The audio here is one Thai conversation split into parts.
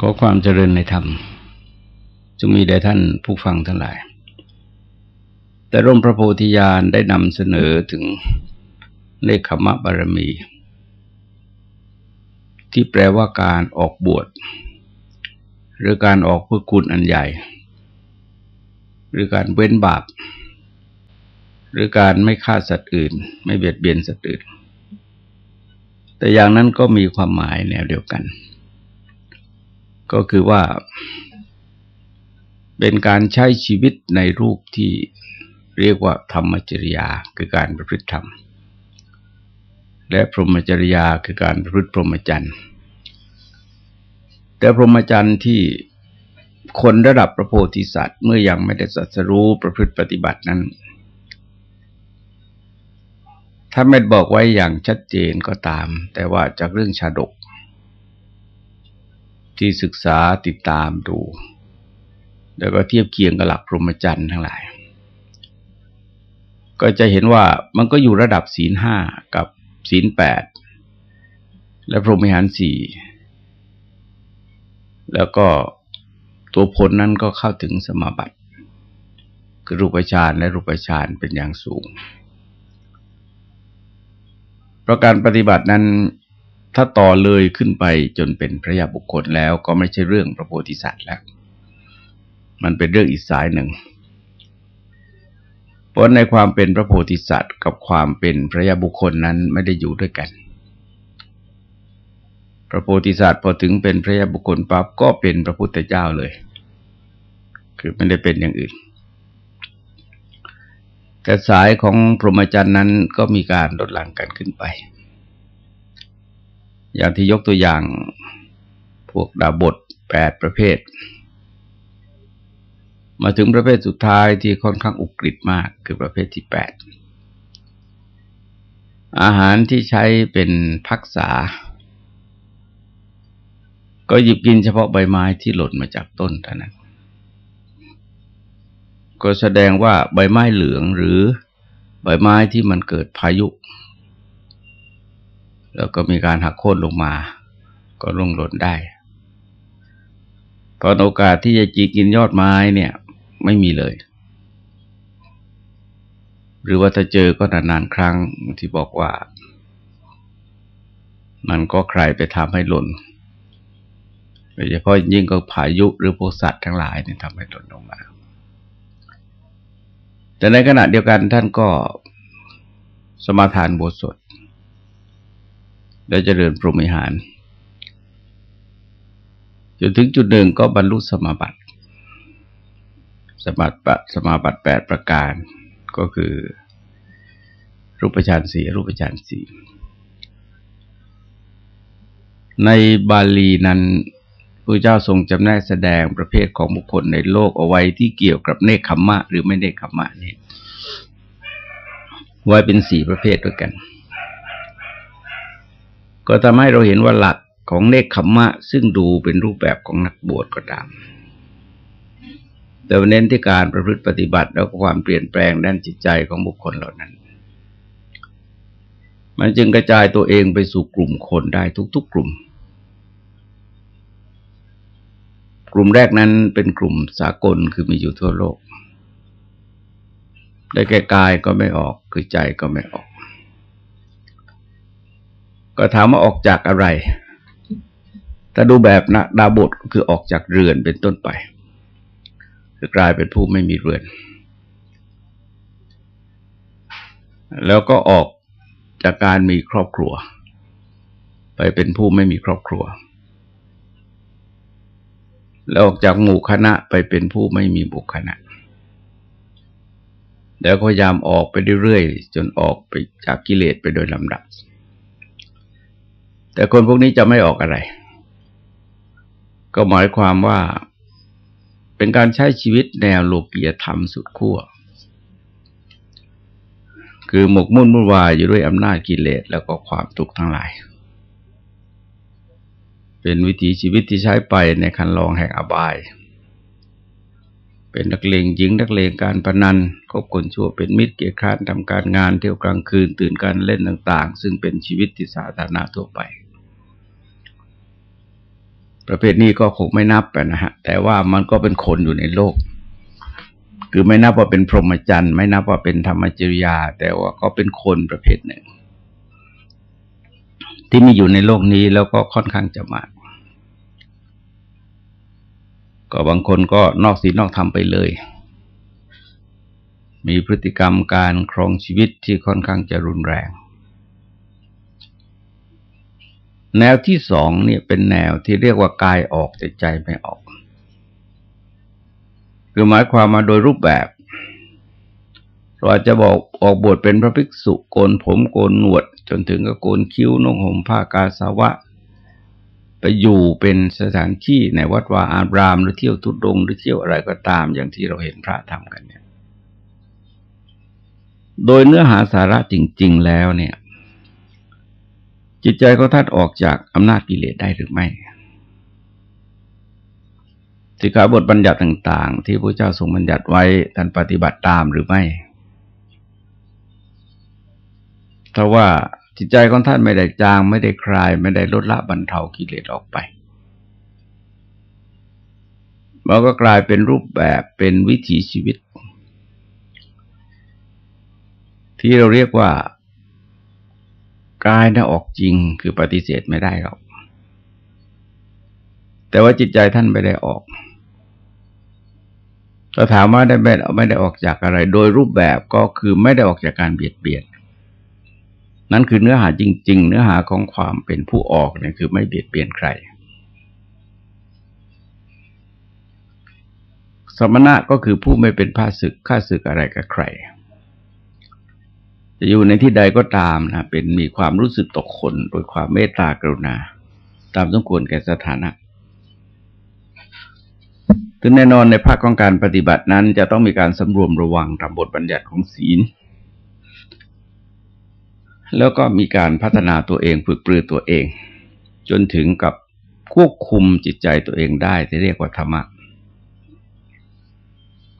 ขอความเจริญในธรรมจงมีแด่ท่านผู้ฟังทั้งหลาย แต่ร่มพระโพธิญาณได้นำเสนอถึงเลขขมะบารมี ที่แปลว่าการออกบวช หรือการออกเพื่อคุณอันใหญ่ หรือการเว้นบาป หรือการไม่ฆ่าสัตว์อื่น ไม่เบียดเบียนสัตว์อื่น แต่อย่างนั้นก็มีความหมายแนวเดียวกัน ก็คือว่า เป็นการใช้ชีวิตในรูปที่เรียกว่าธรรมจริยาคือการประพฤติธรรม และพรหมจริยาคือการประพฤติพรหมจรรย์แต่พรหมจรรย์ที่คนระดับพระโพธิสัตว์ เมื่อยังไม่ได้สัสรู้ประพฤติปฏิบัตินั้น ถ้าไม่บอกไว้อย่างชัดเจนก็ตาม แต่ว่าจากเรื่องชาดก ที่ศึกษาติดตามดู แล้วก็เทียบเคียงกับหลักพรหมจรรย์ทั้งหลาย ก็จะเห็นว่ามันก็อยู่ระดับศีลห้ากับศีลแปดและพรหมิหารสี่แล้วก็ตัวผลนั้นก็เข้าถึงสมาบัติคือรูปฌานและรูปฌานเป็นอย่างสูง เพราะการปฏิบัตินั้น ถ้าต่อเลยขึ้นไปจนเป็นพระยาบุคคลแล้วก็ไม่ใช่เรื่องพระโพธิสัตว์แล้ว มันเป็นเรื่องอีกสายหนึ่งเพราะในความเป็นพระโพธิสัตว์ กับความเป็นพระยาบุคคลนั้นไม่ได้อยู่ด้วยกัน พระโพธิสัตว์พอถึงเป็นพระยาบุคคลปั๊บก็เป็นพระพุทธเจ้าเลย คือไม่ได้เป็นอย่างอื่น แต่สายของพรหมจรรย์นั้นก็มีการลดหลั่งกันขึ้นไป อย่างที่ยกตัวอย่างพวกดาบทแปดประเภท มาถึงประเภทสุดท้ายที่ค่อนข้างอุกฤษมากคือประเภทที่แปดอาหารที่ใช้เป็นพักษา ก็หยิบกินเฉพาะใบไม้ที่หล่นมาจากต้นเท่านั้น ก็แสดงว่าใบไม้เหลืองหรือใบไม้ที่มันเกิดพายุ แล้วก็มีการหักโค่นลงมา ก็ร่วงหล่นได้ตอนโอกาสที่จะจีกินยอดไม้เนี่ย ไม่มีเลย หรือว่าถ้าเจอก็นานๆครั้งที่บอกว่า มันก็ใครไปทำให้หล่นโดยเฉพาะยิ่งก็พายุหรือพวกสัตว์ทั้งหลายเนี่ยทำให้หล่นลงมา แต่ในขณะเดียวกันท่านก็สมาทานบทสด แล้วเจริญพรหมิหารจนถึงจุดหนึ่งก็บรรลุสมาบัติ สมาบัติสมาบัติแปดประการก็คือ รูปฌานสี่รูปฌานสี่ในบาลีนั้นพระเจ้าทรงจำแนกแสดงประเภทของบุคคลในโลกเอาไว้ที่เกี่ยวกับเนคขมมะ หรือไม่เนคขมมะนี่ไว้เป็นสี่ประเภทด้วยกัน ก็ทำให้เราเห็นว่าหลักของเนคขมมะ ซึ่งดูเป็นรูปแบบของนักบวชก็ตาม แต่เน้นที่การประพฤติปฏิบัติแล้วก็ความเปลี่ยนแปลงด้านจิตใจของบุคคลเหล่านั้น มันจึงกระจายตัวเองไปสู่กลุ่มคนได้ทุกๆกลุ่ม กลุ่มแรกนั้นเป็นกลุ่มสากลคือมีอยู่ทั่วโลก ได้แก่กายก็ไม่ออกคือใจก็ไม่ออก ก็ถามว่าออกจากอะไร ถ้าดูแบบนะดาบทก็คือออกจากเรือนเป็นต้นไปคือกลายเป็นผู้ไม่มีเรือน แล้วก็ออกจากการมีครอบครัว ไปเป็นผู้ไม่มีครอบครัว แล้วออกจากหมู่คณะไปเป็นผู้ไม่มีบุคคณะแล้วพยายามออกไปเรื่อยๆ จนออกไปจากกิเลสไปโดยลำดับ แต่คนพวกนี้จะไม่ออกอะไร ก็หมายความว่าเป็นการใช้ชีวิตแนวโลกียธรรมสุดขั้ว คือหมกมุ่นมุ่นวายอยู่ด้วยอำนาจกิเลสแล้วก็ความทุกข์ทั้งหลาย เป็นวิถีชีวิตที่ใช้ไปในคันลองแห่งอบาย เป็นนักเลงหญิงนักเลงการพนันคบคนชั่วเป็นมิตรเกียรติคร้านทำการงานเที่ยวกลางคืนตื่นการเล่นต่าง ๆ ซึ่งเป็นชีวิตที่สาธารณะทั่วไป ประเภทนี้ก็คงไม่นับนะฮะ แต่ว่ามันก็เป็นคนอยู่ในโลก คือไม่นับว่าเป็นพรหมจรรย์ ไม่นับว่าเป็นธรรมจริยา แต่ว่าก็เป็นคนประเภทหนึ่ง ที่มีอยู่ในโลกนี้แล้วก็ค่อนข้างจะมาก ก็บางคนก็นอกศีลนอกธรรมไปเลย มีพฤติกรรมการครองชีวิตที่ค่อนข้างจะรุนแรง แนวที่สองเนี่ยเป็นแนวที่เรียกว่ากายออกแต่ใจไม่ออก คือหมายความมาโดยรูปแบบเราจะบอกออกบทเป็นพระภิกษุโกนผมโกนหนวด จนถึงกับโกนคิ้วนุ่งห่มผ้ากาสาวะ ไปอยู่เป็นสถานที่ในวัดวาอารามหรือเที่ยวทุดงหรือเที่ยวอะไรก็ตามอย่างที่เราเห็นพระทำกันเนี่ย โดยเนื้อหาสาระจริง ๆ แล้วเนี่ย จิตใจของท่านออกจากอำนาจกิเลสได้หรือไม่สิกขาบทบัญญัติต่างๆ ที่พระเจ้าทรงบัญญัติไว้ท่านปฏิบัติตามหรือไม่ถ้าว่าจิตใจของท่านไม่ได้จาง ไม่ได้คลาย ไม่ได้ลดละบรรเทากิเลสออกไปมันก็กลายเป็นรูปแบบเป็นวิถีชีวิต ที่เราเรียกว่า กายนะออกจริงคือปฏิเสธไม่ได้หรอก แต่ว่าจิตใจท่านไม่ได้ออกถ้าถามว่าได้ไม่ไม่ได้ออกจากอะไร โดยรูปแบบก็คือไม่ได้ออกจากการเบียดเบียน นั่นคือเนื้อหาจริง ๆ เนื้อหาของความเป็นผู้ออกเนี่ยคือไม่เบียดเบียนใคร สมณะก็คือผู้ไม่เป็นผ้าศึกข้าศึกอะไรกับใคร จะอยู่ในที่ใดก็ตามนะเป็นมีความรู้สึกตกคน โดยความเมตตากรุณา ตามสมควรแก่สถานะถึงแน่นอนในภาคของการปฏิบัตินั้น จะต้องมีการสำรวมระวังตามบทบัญญัติของศีล แล้วก็มีการพัฒนาตัวเองฝึกปรือตัวเอง จนถึงกับควบคุมจิตใจตัวเองได้ที่เรียกว่าธรรมะ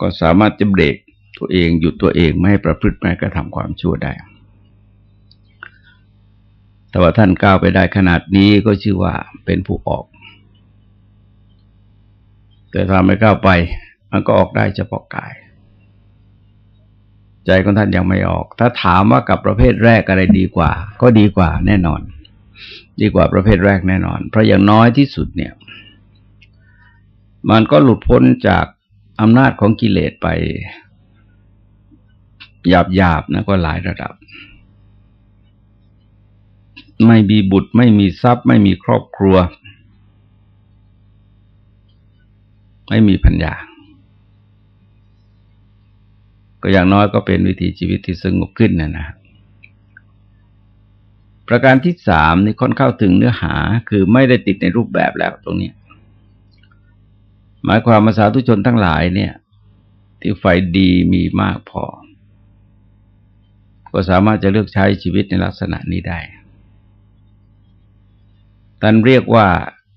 ก็สามารถจะเบรก ตัวเองหยุดตัวเองไม่ให้ประพฤติไม่กระทำความชั่วได้ แต่ว่าท่านก้าวไปได้ขนาดนี้ก็ชื่อว่าเป็นผู้ออก แต่ถ้าไม่ก้าวไป มันก็ออกได้เฉพาะกาย ใจของท่านยังไม่ออก ถ้าถามว่ากับประเภทแรกอะไรดีกว่า ก็ดีกว่าแน่นอน ดีกว่าประเภทแรกแน่นอน เพราะอย่างน้อยที่สุดเนี่ย มันก็หลุดพ้นจากอำนาจของกิเลสไป หยาบหยาบนะก็หลายระดับ ไม่มีบุตรไม่มีทรัพย์ ไม่มีครอบครัว ไม่มีปัญญาก็อย่างน้อยก็เป็นวิถีชีวิตที่สงบขึ้นนะนะประการที่สามนี่ค่อนเข้าถึงเนื้อหาคือไม่ได้ติดในรูปแบบแล้วตรงนี้ หมายความมาสาธุชนทั้งหลายเนี่ย ที่ไฟดีมีมากพอ ก็สามารถจะเลือกใช้ชีวิตในลักษณะนี้ได้ท่านเรียกว่า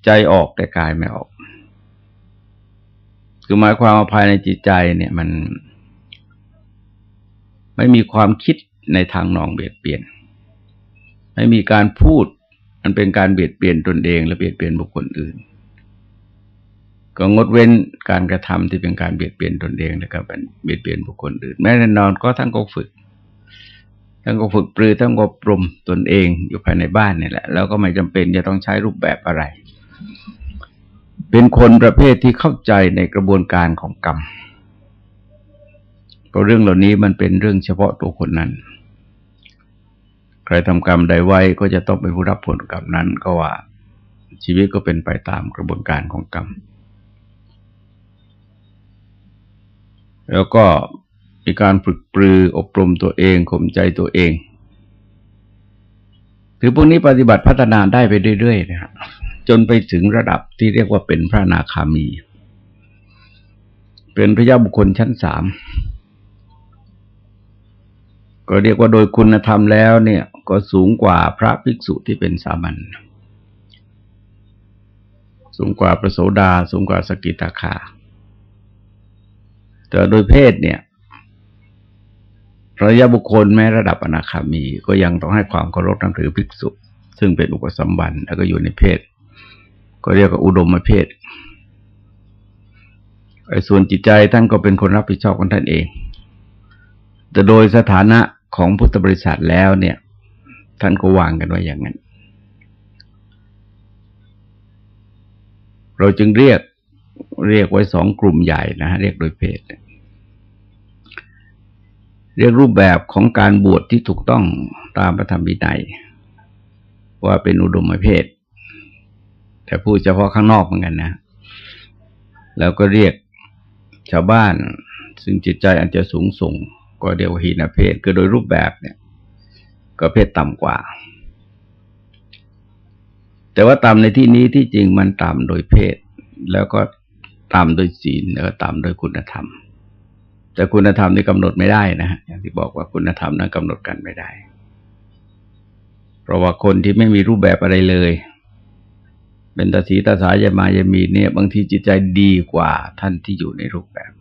ใจออกแต่กายไม่ออก คือหมายความว่าภายในจิตใจเนี่ยมัน ไม่มีความคิดในทางนองเบียดเบียน ไม่มีการพูด มันเป็นการเบียดเบียนตนเองและเบียดเบียนบุคคลอื่น ก็งดเว้นการกระทำที่เป็นการเบียดเบียนตนเองและก็เป็นเบียดเบียนบุคคลอื่น แม้แน่นอนก็ทั้งก็ฝึก ท่านก็ฝึกปรือท่านก็ปรุมตนเองอยู่ภายในบ้านนี่แหละ แล้วก็ไม่จำเป็นจะต้องใช้รูปแบบอะไร เป็นคนประเภทที่เข้าใจในกระบวนการของกรรมเพราะเรื่องเหล่านี้มันเป็นเรื่องเฉพาะตัวคนนั้น ใครทำกรรมใดไว้ก็จะต้องเป็นผู้รับผลกรรมนั้นก็ว่า ชีวิตก็เป็นไปตามกระบวนการของกรรมแล้วก็ มีการฝึกปรืออบรมตัวเองข่มใจตัวเอง ถือพวกนี้ปฏิบัติพัฒนาได้ไปเรื่อยๆนะครับจนไปถึงระดับที่เรียกว่าเป็นพระนาคามี เป็นพระยาบุคคลชั้นสามก็เรียกว่าโดยคุณธรรมแล้วเนี่ยก็สูงกว่าพระภิกษุที่เป็นสามัญสูงกว่าประโสดา สูงกว่าสกิตาคา แต่โดยเพศเนี่ย ระยะบุคคลแม้ระดับอนาคามี ก็ยังต้องให้ความเคารพนับถือภิกษุ ซึ่งเป็นอุปสมบันแล้วก็อยู่ในเพศ ก็เรียกว่าอุดมเพศไอ้ส่วนจิตใจท่านก็เป็นคนรับผิดชอบของท่านเอง แต่โดยสถานะของพุทธบริษัทแล้วเนี่ย ท่านก็วางกันไว้อย่างนั้น เราจึงเรียกเรียกไว้สองกลุ่มใหญ่นะเรียกโดยเพศ เรียกรูปแบบของการบวชที่ถูกต้องตามพระธรรมวินัยว่าเป็นอุดมเพศ แต่พูดเฉพาะข้างนอกเหมือนกันนะ แล้วก็เรียกชาวบ้าน ซึ่งจิตใจอาจจะสูงส่งก็เรียวหีนเพศคือโดยรูปแบบเนี่ย ก็เพศต่ำกว่า แต่ว่าต่ำในที่นี้ที่จริงมันต่ำโดยเพศ แล้วก็ต่ำโดยศีลแล้วก็ต่ำโดยคุณธรรม แต่คุณธรรมนี่กำหนดไม่ได้นะอย่างที่บอกว่าคุณธรรมนั้นกำหนดกันไม่ได้ เพราะว่าคนที่ไม่มีรูปแบบอะไรเลย เป็นตาสีตาสายยมายามีเนี่ย บางทีจิตใจดีกว่าท่านที่อยู่ในรูปแบบ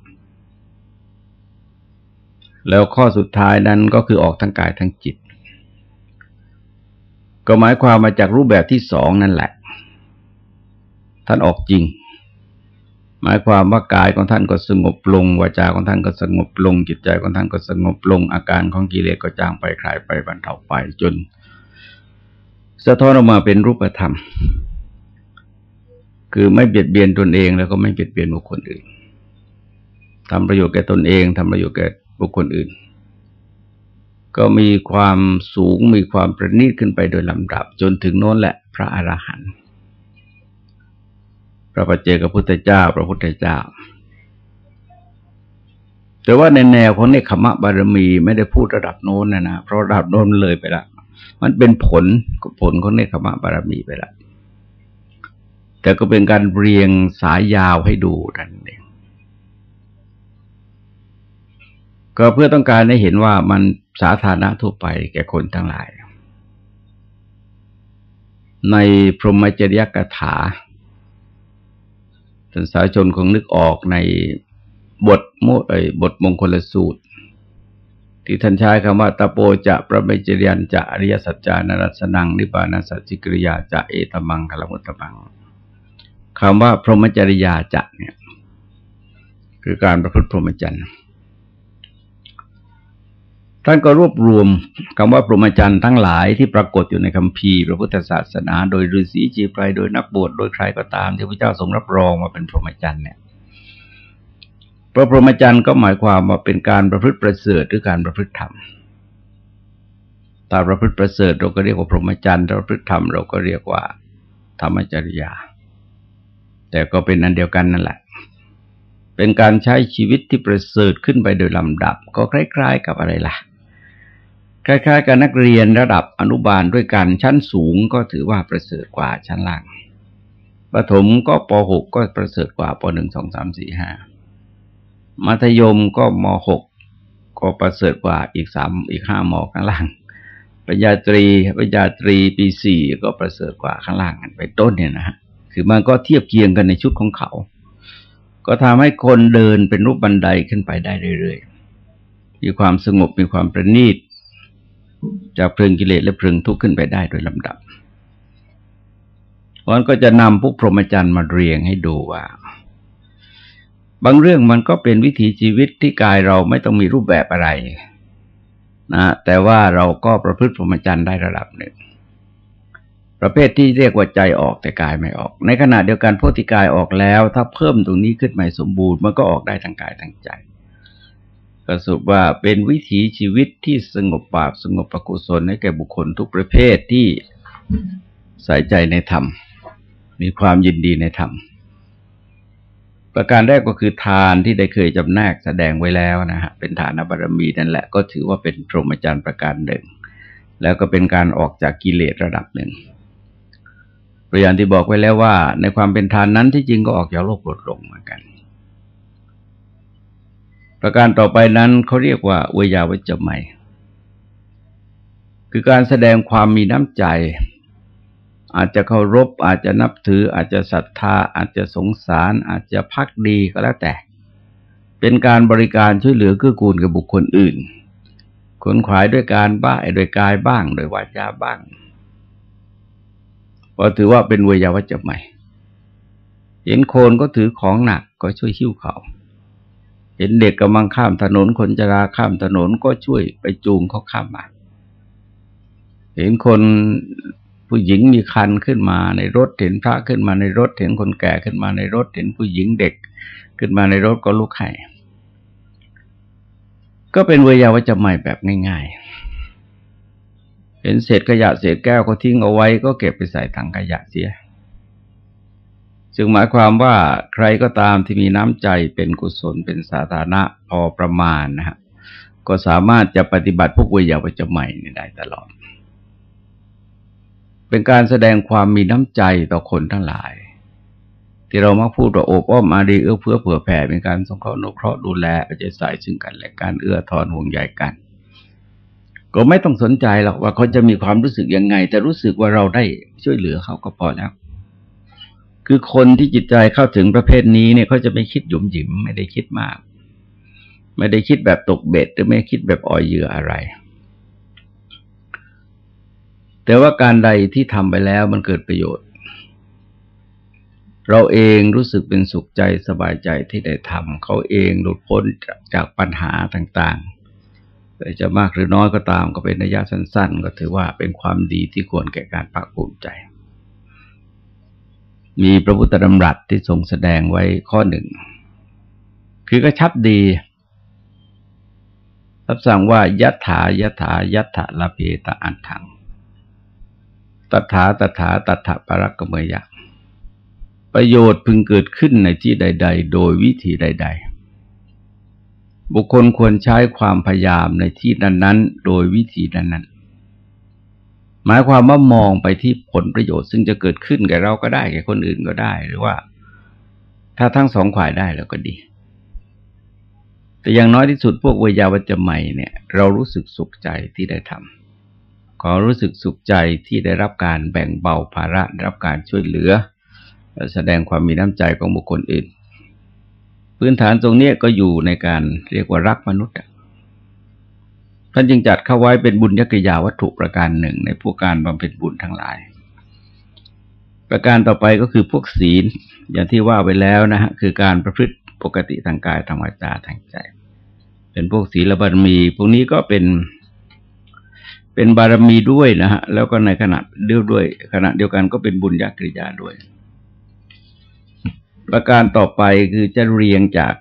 แล้วข้อสุดท้ายนั้นก็คือออกทั้งกายทั้งจิต ก็หมายความมาจากรูปแบบที่สองนั่นแหละ ท่านออกจริง หมายความว่ากายของท่านก็สงบลงวาจาของท่านก็สงบลง จิตใจของท่านก็สงบลง อาการของกิเลสก็จางไปคลายไปบรรเทาไปจน สะท้อนออกมาเป็นรูปธรรม คือไม่เบียดเบียนตนเองแล้วก็ไม่เบียดเบียนบุคคลอื่นทำประโยชน์แก่ตนเองทำประโยชน์แก่บุคคลอื่น ก็มีความสูงมีความประณีตขึ้นไปโดยลำดับ จนถึงโน้นแหละ พระอรหันต์ ระปัจเจกับพุทธเจ้า พระพุทธเจ้า แต่ว่าในแนวของเนคขมะบารมีไม่ได้พูดระดับโน้นนะนะเพราะระดับโน้นเลยไปละมันเป็นผลผลของเนคขมะบารมีไปละแต่ก็เป็นการเรียงสายยาวให้ดูนั่นเองก็เพื่อต้องการให้เห็นว่ามันสาธารณะทั่วไปแก่คนทั้งหลาย ในพรหมจริยกถา ท่านสาชนคงนึกออกในบทโมเอบทมงคลสูตร ที่ท่านใช้คำว่าตะโปจะประเมจริยันจะอริยสัจจานรัสนังนิบานัสจิกริยาจะเอตมังคลมุตตมังคำว่าพรหมจริยาจะเนี่ย คือการประพฤติพรหมจรรย์ ท่านก็รวบรวมคำว่าพรหมจรรย์ทั้งหลายที่ปรากฏอยู่ในคัมภีร์พระพุทธศาสนา โดยฤาษีจีไพรโดยนักบวชโดยใครก็ตามที่พระเจ้าทรงรับรองมาเป็นพรหมจรรย์เนี่ยพระพรหมจรรย์ก็หมายความว่าเป็นการประพฤติประเสริฐหรือการประพฤติธรรมตาประพฤติประเสริฐเราก็เรียกว่าพรหมจรรย์ถ้าประพฤติธรรมเราก็เรียกว่า ธรรมจริยา แต่ก็เป็นอันเดียวกันนั่นแหละ เป็นการใช้ชีวิตที่ประเสริฐขึ้นไปโดยลำดับ ก็คล้ายๆกับอะไรล่ะ คล้ายๆ กับนักเรียนระดับอนุบาลด้วยกัน ชั้นสูงก็ถือว่าประเสริฐกว่าชั้นล่างประถมก็ป .6 ก็ประเสริฐกว่าป .1 2 3 4 5 มัธยมก็ม .6 ก็ประเสริฐกว่าอีกสามอีกห้ามอข้างล่างปริญญาตรีปริญญาตรีปีสี่ก็ประเสริฐกว่าข้างล่างกันไปต้นเนี่ยนะฮะคือมันก็เทียบเคียงกันในชุดของเขา ก็ทำให้คนเดินเป็นรูปบันไดขึ้นไปได้เรื่อยๆมีความสงบมีความประณีต จากเพลิงกิเลสและเพลิงทุกข์ขึ้นไปได้โดยลำดับวันก็จะนำพวกพรหมจรรย์มาเรียงให้ดูว่า บางเรื่องมันก็เป็นวิถีชีวิตที่กายเราไม่ต้องมีรูปแบบอะไรนะแต่ว่าเราก็ประพฤติพรหมจรรย์ได้ระดับหนึ่ง ประเภทที่เรียกว่าใจออกแต่กายไม่ออก ในขณะเดียวกันพวกที่กายออกแล้ว ถ้าเพิ่มตรงนี้ขึ้นใหม่สมบูรณ์มันก็ออกได้ทั้งกายทั้งใจ ก็สุว่าเป็นวิถีชีวิตที่สงบบาปสงบประกุศลให้แก่บุคคลทุกประเภทที่ใส่ใจในธรรม มีความยินดีในธรรม ประการแรกก็คือทานที่ได้เคยจำแนกแสดงไว้แล้วนะฮะเป็นฐานบารมีนั่นแหละ ก็ถือว่าเป็นพรหมจรรย์ประการหนึ่ง แล้วก็เป็นการออกจากกิเลสระดับหนึ่งประอย่างที่บอกไว้แล้วว่า ในความเป็นทานนั้นที่จริงก็ออกจากโลกโลดลงเหมือนกัน ประการต่อไปนั้นเขาเรียกว่าเวยาวัจจะใหม่คือการแสดงความมีน้ำใจ อาจจะเคารพ อาจจะนับถือ อาจจะศรัทธา อาจจะสงสาร อาจจะพักดีก็แล้วแต่ เป็นการบริการช่วยเหลือเกื้อกูลกับบุคคลอื่น ขนขวายด้วยการบ้าโดยกายบ้าง โดยวาจาบ้างก็ถือว่าเป็นเวยาวัจจะใหม่เห็นโคนก็ถือของหนักก็ช่วยหิ้วเขา เห็นเด็กกำลังข้ามถนนคนจะราข้ามถนนก็ช่วยไปจูงเขาข้ามมาเห็นคนผู้หญิงมีคันขึ้นมาในรถเห็นพระขึ้นมาในรถเห็นคนแก่ขึ้นมาในรถเห็นผู้หญิงเด็กขึ้นมาในรถก็ลุกให้ก็เป็นเวยาวจใหม่แบบง่าย ๆ เห็นเศษขยะเศษแก้วก็ทิ้งเอาไว้ก็เก็บไปใส่ถังขยะเสีย จึงหมายความว่าใครก็ตามที่มีน้ำใจเป็นกุศลเป็นสาธารณะพอประมาณนะฮะก็สามารถจะปฏิบัติพวกวิยาวจใหม่ได้ตลอด เป็นการแสดงความมีน้ำใจต่อคนทั้งหลาย ที่เรามักพูดว่าโอบอ้อมอารีเอื้อเพื่อเผื่อแผ่เป็นการสงเคราะห์นุเคราะห์ดูแลเอาใจใส่ซึ่งกันและการเอื้อทอนห่วงใยกัน ก็ไม่ต้องสนใจหรอกว่าเขาจะมีความรู้สึกยังไง แต่รู้สึกว่าเราได้ช่วยเหลือเขาก็พอแล้ว คือคนที่จิตใจเข้าถึงประเภทนี้เนี่ยเขาจะไม่คิดหยุมหยิมไม่ได้คิดมาก ไม่ได้คิดแบบตกเบ็ด หรือไม่คิดแบบอ่อยเหยื่ออะไร แต่ว่าการใดที่ทำไปแล้วมันเกิดประโยชน์ เราเองรู้สึกเป็นสุขใจสบายใจที่ได้ทำเขาเองหลุดพ้นจากปัญหาต่างๆจะมากหรือน้อยก็ตามก็เป็นระยะสั้น ๆ ก็ถือว่าเป็นความดีที่ควรแก่การภาคภูมิใจ มีพระพุทธดำรัสที่ทรงแสดงไว้ข้อหนึ่ง คือกระชับดี รับสั่งว่ายัตถายถายัตถะละเพตะอันถังตถาตถาตถะปรักกเมยะ ประโยชน์พึงเกิดขึ้นในที่ใด ๆ โดยวิธีใด ๆ บุคคลควรใช้ความพยายามในที่นั้นๆ โดยวิธีนั้นๆ หมายความว่ามองไปที่ผลประโยชน์ ซึ่งจะเกิดขึ้นแก่เราก็ได้แก่คนอื่นก็ได้ หรือว่า ถ้าทั้งสองฝ่ายได้แล้วก็ดี แต่อย่างน้อยที่สุดพวกวิยาวัจใหม่เนี่ย เรารู้สึกสุขใจที่ได้ทำขอรู้สึกสุขใจที่ได้รับการแบ่งเบาภาระรับการช่วยเหลือ แสดงความมีน้ำใจของบุคคลอื่น พื้นฐานตรงนี้ก็อยู่ในการเรียกว่ารักมนุษย์ ท่านจึงจัดเข้าไว้เป็นบุญยกริยาวัตถุประการหนึ่ง ในพวกการบำเพ็ญบุญทั้งหลาย ประการต่อไปก็คือพวกศีล อย่างที่ว่าไปแล้วนะฮะคือการประพฤติปกติทางกายทางวาจาทางใจ เป็นพวกศีลบารมี พวกนี้ก็เป็น เป็นบารมีด้วยนะฮะแล้วก็ในขณะเดียวด้วย ขณะเดียวกันก็เป็นบุญยกริยาด้วย ประการต่อไปคือจะเรียงจาก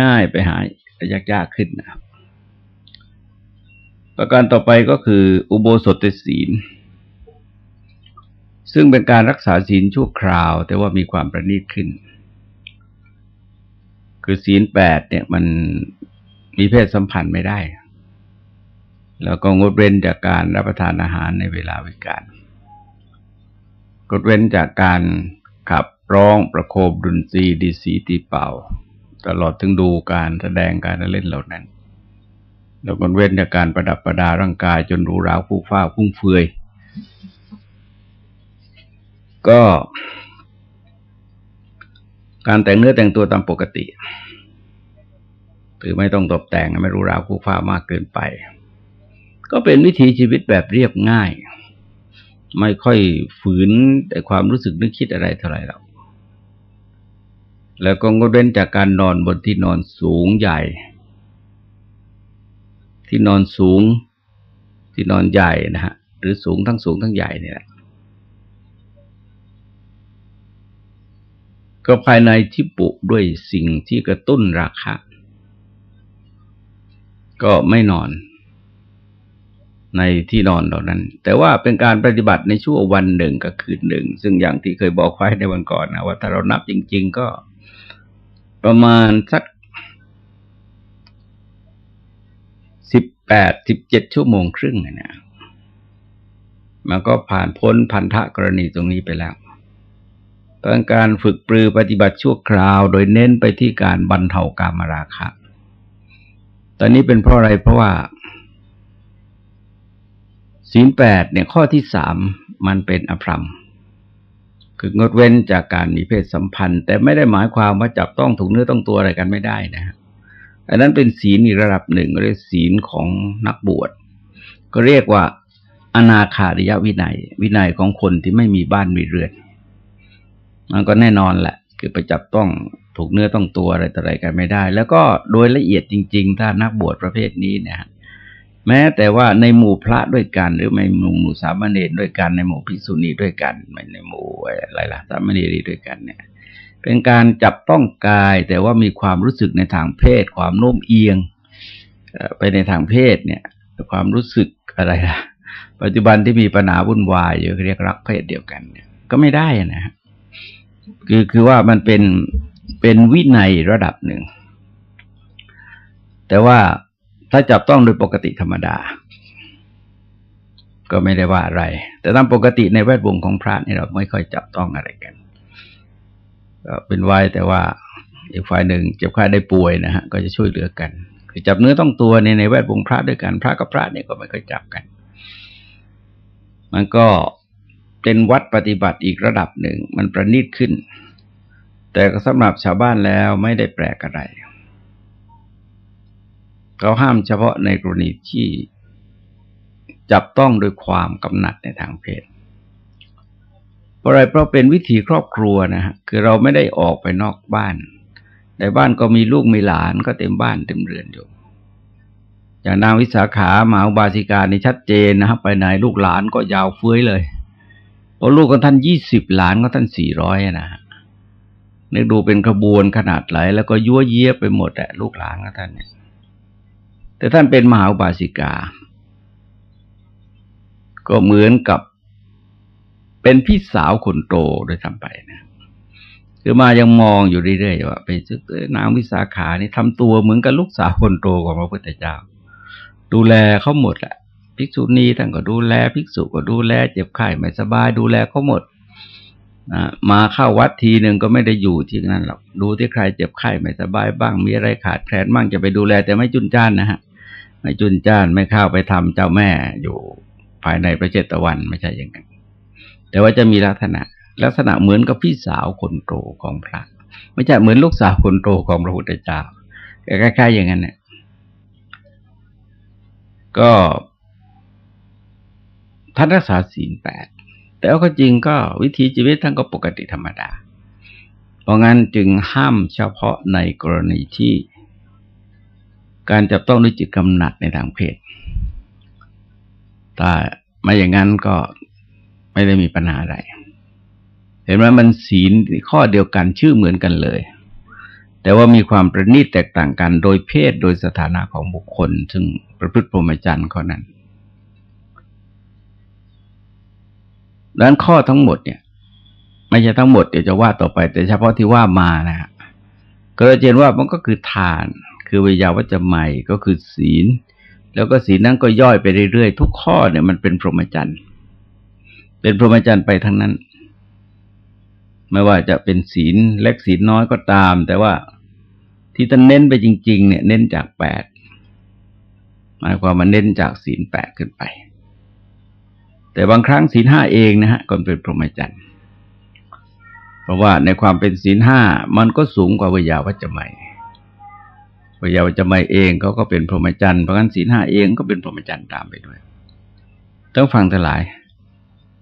ง่าย ๆ ไปหายากๆขึ้นนะครับ ประการต่อไปก็คืออุโบสถศีล ซึ่งเป็นการรักษาศีลชั่วคราว แต่ว่ามีความประณีตขึ้น คือศีลแปดเนี่ยมันมีเพศสัมพันธ์ไม่ได้ แล้วก็งดเว้นจากการรับประทานอาหารในเวลาวิการงดเว้นจากการขับร้องประโคมดุนตรีดีสีตีเป่า ตลอดถึงดูการแสดงการเล่นเหล่านั้น แล้วก็เว้นจากการประดับประดาร่างกายจนหรูหราผู้ฟ้าพุ่งเฟือยก็ การแต่งเนื้อแต่งตัวตามปกติหรือไม่ต้องตกแต่งไม่รู้ราวคู่ฟ้ามากเกินไป ก็เป็นวิถีชีวิตแบบเรียบง่าย ไม่ค่อยฝืนแต่ความรู้สึกนึกคิดอะไรเท่าไหร่หรอกแล้วก็งดเว้นจากการนอนบนที่นอนสูงใหญ่ ที่นอนสูง ที่นอนใหญ่นะฮะ หรือสูงทั้งสูงทั้งใหญ่เนี่ย ก็ภายในที่ปุด้วยสิ่งที่กระตุ้นราคาก็ไม่นอน ในที่นอนเหล่านั้น แต่ว่าเป็นการปฏิบัติในช่วงวันหนึ่งกับคืนหนึ่ง ซึ่งอย่างที่เคยบอกไว้ในวันก่อนนะว่าถ้าเรานับจริง ๆ ก็ประมาณสัก แปดสิบเจ็ดชั่วโมงครึ่งเนี่ยมันก็ผ่านพ้นพันธะกรณีตรงนี้ไปแล้วตอนการฝึกปรือปฏิบัติชั่วคราวโดยเน้นไปที่การบรรเทากามราคะ ตอนนี้เป็นเพราะอะไรเพราะว่าศีลแปดเนี่ยข้อที่สามมันเป็นอภรรม คืองดเว้นจากการมีเพศสัมพันธ์ แต่ไม่ได้หมายความว่าจับต้องถูกเนื้อต้องตัวอะไรกันไม่ได้นะ อันนั้นเป็นศีลอีกระดับหนึ่งเรียกศีลของนักบวช ก็เรียกว่า อนาคาริยวินัย วินัยของคนที่ไม่มีบ้านมีเรือน มันก็แน่นอนแหละ คือไปจับต้องถูกเนื้อต้องตัวอะไรต่ออะไรกันไม่ได้ แล้วก็โดยละเอียดจริง ๆ ถ้านักบวชประเภทนี้เนี่ยแม้แต่ว่าในหมู่พระด้วยกัน หรือในหมู่หมู่สามเณรด้วยกันในหมู่ภิกษุณีด้วยกันในหมู่อะไรล่ะสามเณรีด้วยกันเนี่ย เป็นการจับต้องกายแต่ว่ามีความรู้สึกในทางเพศ ความโน้มเอียงไปในทางเพศเนี่ย ความรู้สึกอะไรล่ะ ปัจจุบันที่มีปัญหาวุ่นวายอยู่เรียกรักเพศเดียวกันเนี่ย ก็ไม่ได้นะฮะคือคือว่ามันเป็นเป็นวินัยระดับหนึ่ง แต่ว่าถ้าจับต้องโดยปกติธรรมดา ก็ไม่ได้ว่าอะไร แต่ตามปกติในแวดวงของพระนี่เราไม่ค่อยจับต้องอะไรกัน ก็เป็นไว้แต่ว่าอีกฝ่ายหนึ่งเจ็บไข้ได้ป่วยนะฮะก็จะช่วยเหลือกัน คือจับเนื้อต้องตัวในในแวดวงพระด้วยกันพระกับพระเนี่ยก็ไม่ค่อยจับกัน มันก็เป็นวัดปฏิบัติอีกระดับหนึ่ง มันประณีตขึ้น แต่สำหรับชาวบ้านแล้วไม่ได้แปลกอะไรเขาห้ามเฉพาะในกรณีที่จับต้องโดยความกำหนัดในทางเพศ เพราะอะไรเพราะเป็นวิถีครอบครัวนะฮะคือเราไม่ได้ออกไปนอกบ้าน ในบ้านก็มีลูกมีหลานก็เต็มบ้านเต็มเรือนอยู่ อย่างนางวิสาขาหมาอุบาสิกานี่ชัดเจนนะครับไปไหนลูกหลานก็ยาวเฟ้ยเลยพราะลูกของท่านยี่สิบหลานของท่านสี่ร้อยนะฮะนึกดูเป็นขบวนขนาดไหลแล้วก็ยั่วเยียไปหมดแหละลูกหลานของท่านเนี่ย แต่ท่านเป็นมหาอุบาสิกา ก็เหมือนกับ เป็นพี่สาวคนโตโดยทำไปนะคือมายังมองอยู่เรื่อยๆว่าไปซึกนางวิสาขานี่ทำตัวเหมือนกับลูกสาวคนโตของพระพุทธเจ้า ดูแลเขาหมดแหละภิกษุณีท่านก็ดูแลภิกษุก็ดูแลเจ็บไข้ไม่สบาย ดูแลเขาหมดนะมาเข้าวัดทีหนึ่งก็ไม่ได้อยู่ที่นั่นหรอกดูที่ใครเจ็บไข้ไม่สบายบ้าง มีอะไรขาดแคลนบ้างจะไปดูแล แต่ไม่จุนจ้านนะฮะไม่จุนจ้านไม่เข้าไปทำเจ้าแม่อยู่ภายในพระเจตวันไม่ใช่อย่างนั้น แต่ว่าจะมีลักษณะ ลักษณะเหมือนกับพี่สาวคนโตของพระ ไม่ใช่เหมือนลูกสาวคนโตของพระพุทธเจ้าคล้ๆอย่างนั้นเนี่ยก็ท่านรักษาศีลแปดแต่ว่าจริงก็วิถีชีวิตท่านก็ปกติธรรมดา เพราะงั้นจึงห้ามเฉพาะในกรณีที่ การจับต้องด้วยจิตกำหนัดในทางเพศแต่ไม่อย่างนั้นก็ ไม่ได้มีปัญหาอะไร เห็นไหมมันศีลข้อเดียวกันชื่อเหมือนกันเลย แต่ว่ามีความประณีตแตกต่างกันโดยเพศโดยสถานะของบุคคล ซึ่งประพฤติพรหมจรรย์ข้อนั้นดังนั้นข้อทั้งหมดเนี่ย ไม่ใช่ทั้งหมดเดี๋ยวจะว่าต่อไป แต่เฉพาะที่ว่ามานะฮะก็จะเห็นว่ามันก็คือทาน คือวิยาวัจใหม่ก็คือศีล แล้วก็ศีลนั้นก็ย่อยไปเรื่อยๆ ทุกข้อเนี่ยมันเป็นพรหมจรรย์ เป็นพรหมจรรย์ไปทั้งนั้น ไม่ว่าจะเป็นศีลเล็กศีลน้อยก็ตาม แต่ว่าที่ท่านเน้นไปจริง ๆ เนี่ยเน้นจากแปดหมายความมันเน้นจากศีลแปดขึ้นไป แต่บางครั้งศีลห้าเองนะฮะก็เป็นพรหมจรรย์เพราะว่าในความเป็นศีลห้ามันก็สูงกว่าวิยาวัจจะใหม่วิยาวัจจะใหม่เองเขาก็เป็นพรหมจรรย์เพราะงั้นศีลห้าเองก็เป็นพรหมจรรย์ตามไปด้วยต้องฟังทั้งหลาย